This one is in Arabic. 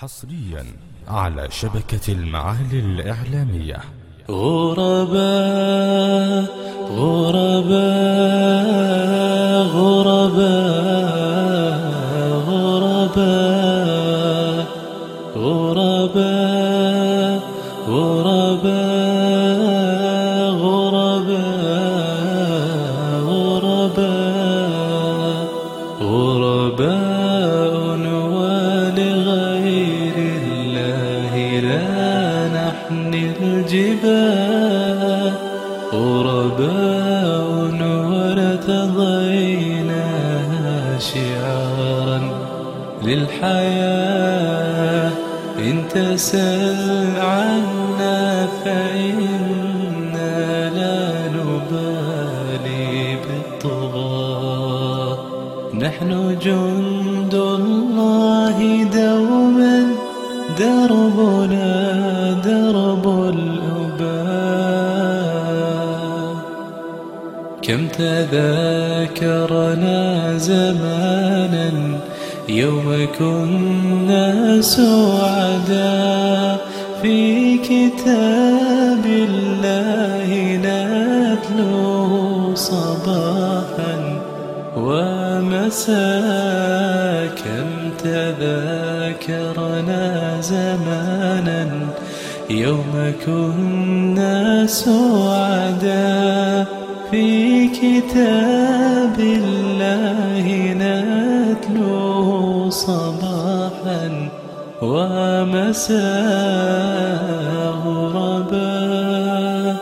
حصريا على شبكة المعالي الإعلامية غرباء غرباء غرباء غرباء غرباء غرباء غرباء غرباء غرباء الجبال غرباء ورتضيناها شعارا للحياة. إن تسل عنا فإنا لا نبالي بالطغاة. نحن جند الله دوما دربنا درب الأباء. كم تذاكرنا زمانا يوم كنا سعدا في كتاب الله نتلوه صباحا. ومساء كم تذاكرنا زمانا يوم كنا سعدا في كتاب الله نتلوه صباحا ومساء غرباء